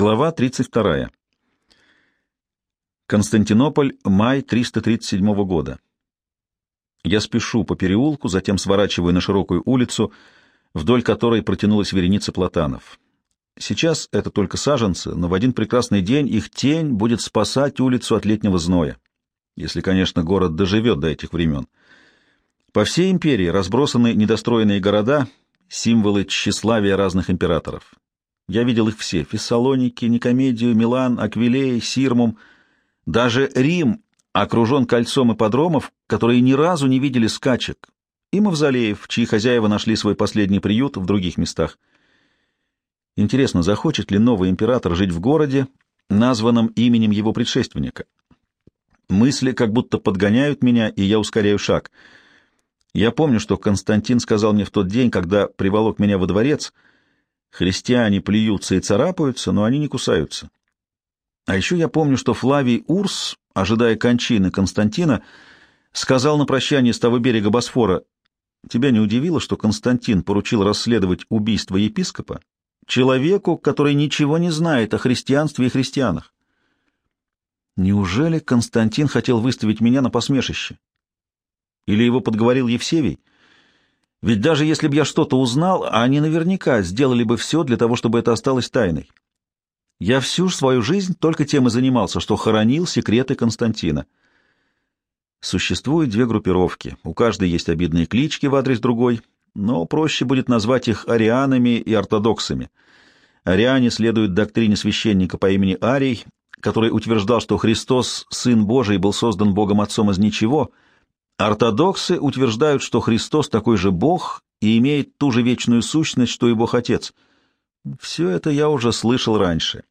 Глава 32. Константинополь, май 337 года. Я спешу по переулку, затем сворачиваю на широкую улицу, вдоль которой протянулась вереница платанов. Сейчас это только саженцы, но в один прекрасный день их тень будет спасать улицу от летнего зноя, если, конечно, город доживет до этих времен. По всей империи разбросаны недостроенные города, символы тщеславия разных императоров. Я видел их все — Фессалоники, Никомедию, Милан, Аквилей, Сирмум. Даже Рим окружен кольцом ипподромов, которые ни разу не видели скачек, и мавзолеев, чьи хозяева нашли свой последний приют в других местах. Интересно, захочет ли новый император жить в городе, названном именем его предшественника? Мысли как будто подгоняют меня, и я ускоряю шаг. Я помню, что Константин сказал мне в тот день, когда приволок меня во дворец — Христиане плюются и царапаются, но они не кусаются. А еще я помню, что Флавий Урс, ожидая кончины Константина, сказал на прощание с того берега Босфора, «Тебя не удивило, что Константин поручил расследовать убийство епископа человеку, который ничего не знает о христианстве и христианах?» Неужели Константин хотел выставить меня на посмешище? Или его подговорил Евсевий? Ведь даже если бы я что-то узнал, они наверняка сделали бы все для того, чтобы это осталось тайной. Я всю свою жизнь только тем и занимался, что хоронил секреты Константина. Существуют две группировки. У каждой есть обидные клички в адрес другой, но проще будет назвать их арианами и ортодоксами. Ариане следуют доктрине священника по имени Арий, который утверждал, что Христос, Сын Божий, был создан Богом Отцом из ничего — Ортодоксы утверждают, что Христос такой же Бог и имеет ту же вечную сущность, что и Бог Отец. Все это я уже слышал раньше.